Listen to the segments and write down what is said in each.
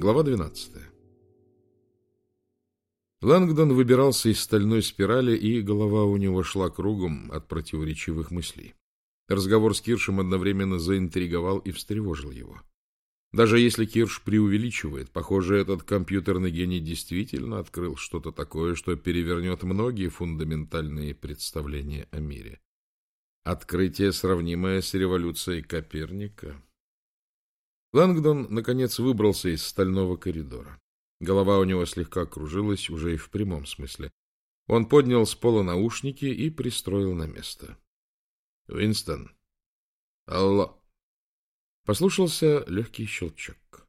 Глава 12. Лэнгдон выбирался из стальной спирали, и голова у него шла кругом от противоречивых мыслей. Разговор с Киршем одновременно заинтриговал и встревожил его. Даже если Кирш преувеличивает, похоже, этот компьютерный гений действительно открыл что-то такое, что перевернет многие фундаментальные представления о мире. Открытие, сравнимое с революцией Коперника. Лэнгдон, наконец, выбрался из стального коридора. Голова у него слегка кружилась, уже и в прямом смысле. Он поднял с пола наушники и пристроил на место. — Уинстон. — Алло. Послушался легкий щелчок.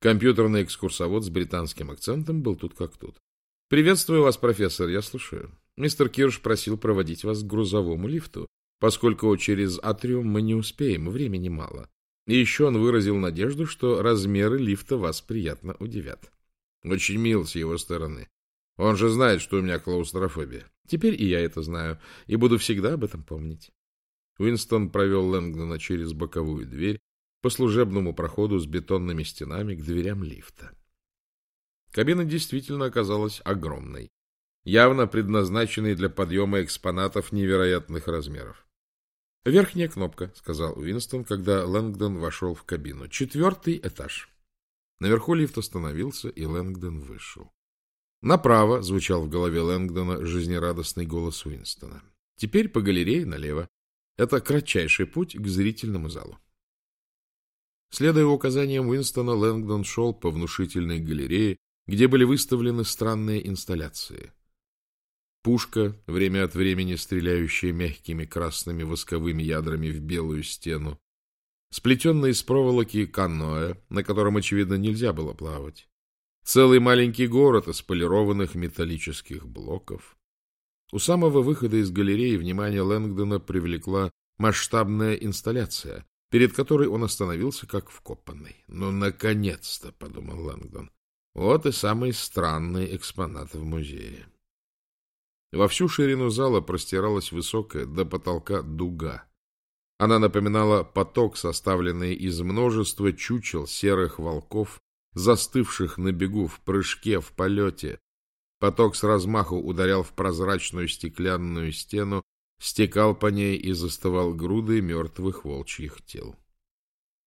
Компьютерный экскурсовод с британским акцентом был тут как тут. — Приветствую вас, профессор, я слушаю. Мистер Кирш просил проводить вас к грузовому лифту, поскольку через атриум мы не успеем, времени мало. И еще он выразил надежду, что размеры лифта вас приятно удивят. Очень мил с его стороны. Он же знает, что у меня клаустрофобия. Теперь и я это знаю, и буду всегда об этом помнить. Уинстон провел Лэнгдона через боковую дверь по служебному проходу с бетонными стенами к дверям лифта. Кабина действительно оказалась огромной, явно предназначенной для подъема экспонатов невероятных размеров. «Верхняя кнопка», — сказал Уинстон, когда Лэнгдон вошел в кабину. «Четвертый этаж». Наверху лифт остановился, и Лэнгдон вышел. Направо звучал в голове Лэнгдона жизнерадостный голос Уинстона. Теперь по галерее налево. Это кратчайший путь к зрительному залу. Следуя указаниям Уинстона, Лэнгдон шел по внушительной галерее, где были выставлены странные инсталляции. Пушка, время от времени стреляющая мягкими красными восковыми ядрами в белую стену. Сплетенное из проволоки каноэ, на котором, очевидно, нельзя было плавать. Целый маленький город из полированных металлических блоков. У самого выхода из галереи внимание Лэнгдона привлекла масштабная инсталляция, перед которой он остановился как вкопанный. «Ну, наконец-то!» — подумал Лэнгдон. «Вот и самый странный экспонат в музее». Во всю ширину зала простиралась высокая до потолка дуга. Она напоминала поток, составленный из множества чучел серых волков, застывших на бегу в прыжке, в полете. Поток с размаху ударял в прозрачную стеклянную стену, стекал по ней и застывал грудой мертвых волчьих тел.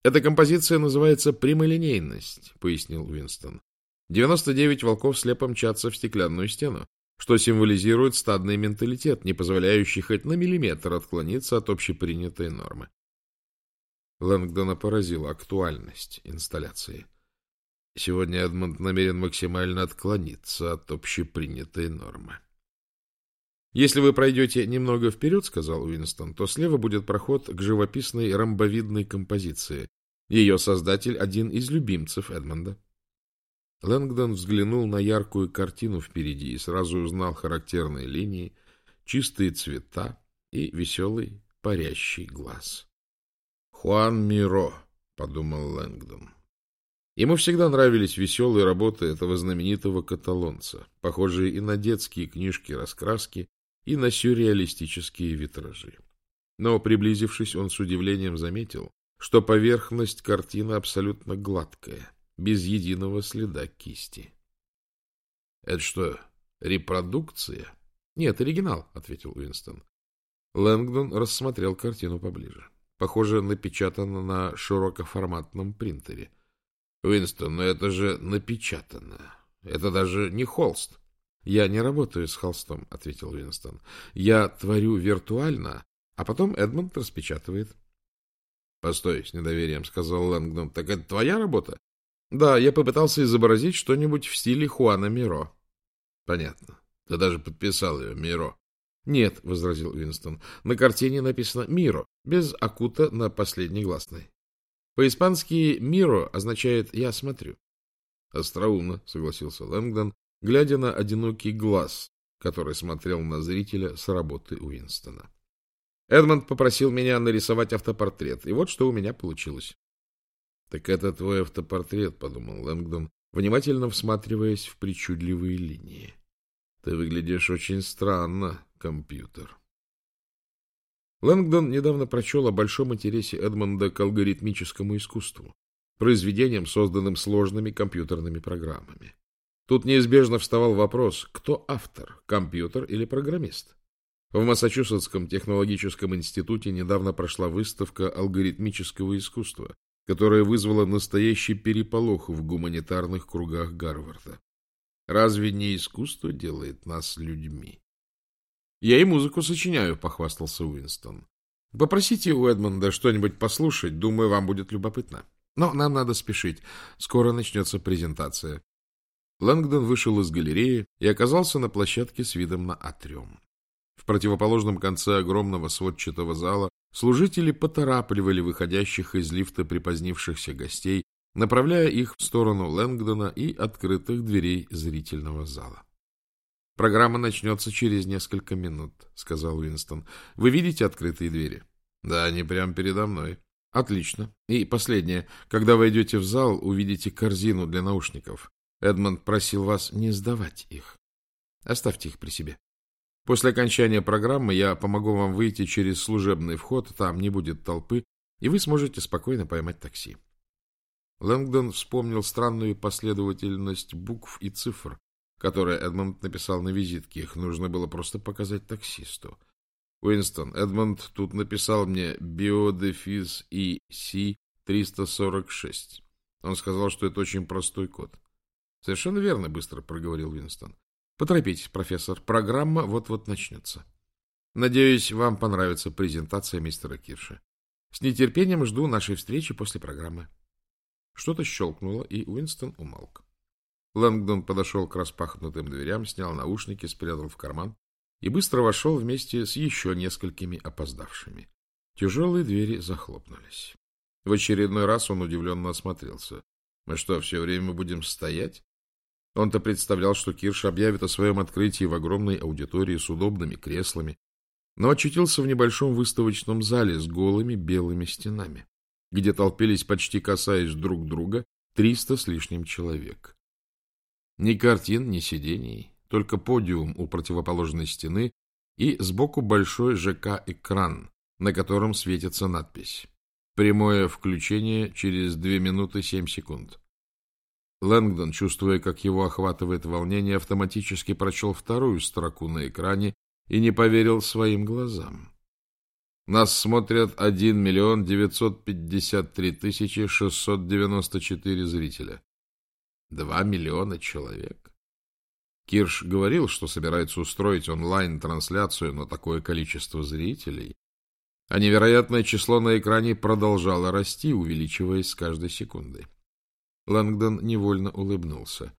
«Эта композиция называется «прямолинейность», — пояснил Уинстон. «Девяносто девять волков слепо мчатся в стеклянную стену что символизирует стадный менталитет, не позволяющий хоть на миллиметр отклониться от общепринятой нормы. Лэнгдона поразила актуальность инсталляции. Сегодня Эдмонд намерен максимально отклониться от общепринятой нормы. «Если вы пройдете немного вперед, — сказал Уинстон, — то слева будет проход к живописной ромбовидной композиции. Ее создатель — один из любимцев Эдмонда. Лэнгдон взглянул на яркую картину впереди и сразу узнал характерные линии, чистые цвета и веселый парящий глаз. «Хуан Миро», — подумал Лэнгдон. Ему всегда нравились веселые работы этого знаменитого каталонца, похожие и на детские книжки-раскраски, и на сюрреалистические витражи. Но, приблизившись, он с удивлением заметил, что поверхность картины абсолютно гладкая, без единого следа кисти. — Это что, репродукция? — Нет, оригинал, — ответил Уинстон. Лэнгдон рассмотрел картину поближе. Похоже, напечатано на широкоформатном принтере. — Уинстон, но это же напечатано. Это даже не холст. — Я не работаю с холстом, — ответил Уинстон. — Я творю виртуально, а потом Эдмонд распечатывает. — Постой, — с недоверием сказал Лэнгдон. — Так это твоя работа? Да, я попытался изобразить что-нибудь в стиле Хуана Миро. Понятно. Ты даже подписал ее Миро. Нет, возразил Уинстон. На картине написано Миро, без акута на последней гласной. По-испански Миро означает я смотрю. Остроумно, согласился Лэнгдон, глядя на одинокий глаз, который смотрел на зрителя с работы Уинстона. Эдмонд попросил меня нарисовать автопортрет, и вот что у меня получилось. Так это твой автопортрет, подумал Лэнгдон, внимательно всматриваясь в причудливые линии. Ты выглядишь очень странно, компьютер. Лэнгдон недавно прочел о большом интересе Эдмонда к алгоритмическому искусству. произведением, созданным сложными компьютерными программами. Тут неизбежно вставал вопрос, кто автор, компьютер или программист? В Массачусетском технологическом институте недавно прошла выставка алгоритмического искусства, которая вызвала настоящий переполох в гуманитарных кругах Гарварда. Разве не искусство делает нас людьми? Я и музыку сочиняю, похвастался Уинстон. Попросите у Эдмонда что-нибудь послушать, думаю, вам будет любопытно. Но нам надо спешить. Скоро начнется презентация. Лэнгдон вышел из галереи и оказался на площадке с видом на атриум. В противоположном конце огромного сводчатого зала служители поторапливали выходящих из лифта припозднившихся гостей, направляя их в сторону Лэнгдона и открытых дверей зрительного зала. — Программа начнется через несколько минут, — сказал Уинстон. — Вы видите открытые двери? — Да, они прямо передо мной. — Отлично. И последнее. Когда войдете в зал, увидите корзину для наушников. Эдмонд просил вас не сдавать их. Оставьте их при себе. После окончания программы я помогу вам выйти через служебный вход, там не будет толпы, и вы сможете спокойно поймать такси. Лэнгдон вспомнил странную последовательность букв и цифр, которое Эдмонд написал на визитке. Их нужно было просто показать таксисту. Уинстон, Эдмонд тут написал мне биодефиз и Си 346. Он сказал, что это очень простой код. Совершенно верно, быстро проговорил Уинстон. Поторопитесь, профессор, программа вот-вот начнется. Надеюсь, вам понравится презентация мистера Кирша. С нетерпением жду нашей встречи после программы. Что-то щелкнуло, и Уинстон умолк. Лэнгдон подошел к распахнутым дверям, снял наушники, спрятал в карман и быстро вошел вместе с еще несколькими опоздавшими. Тяжелые двери захлопнулись. В очередной раз он удивленно осмотрелся. Мы что, все время будем стоять? Он-то представлял, что Кирш объявит о своем открытии в огромной аудитории с удобными креслами, но очутился в небольшом выставочном зале с голыми белыми стенами, где толпились, почти касаясь друг друга, триста с лишним человек. Ни картин, ни сидений, только подиум у противоположной стены и сбоку большой ЖК-экран, на котором светится надпись «Прямое включение через 2 минуты 7 секунд». Лэнгдон, чувствуя, как его охватывает волнение, автоматически прочел вторую строку на экране и не поверил своим глазам. Нас смотрят 1 миллион 953 тысячи 694 зрителя. Два миллиона человек. Кирш говорил, что собирается устроить онлайн-трансляцию на такое количество зрителей, а невероятное число на экране продолжало расти, увеличиваясь с каждой секундой. Лэнгдон невольно улыбнулся.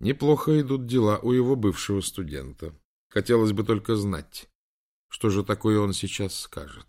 Неплохо идут дела у его бывшего студента. Хотелось бы только знать, что же такое он сейчас скажет.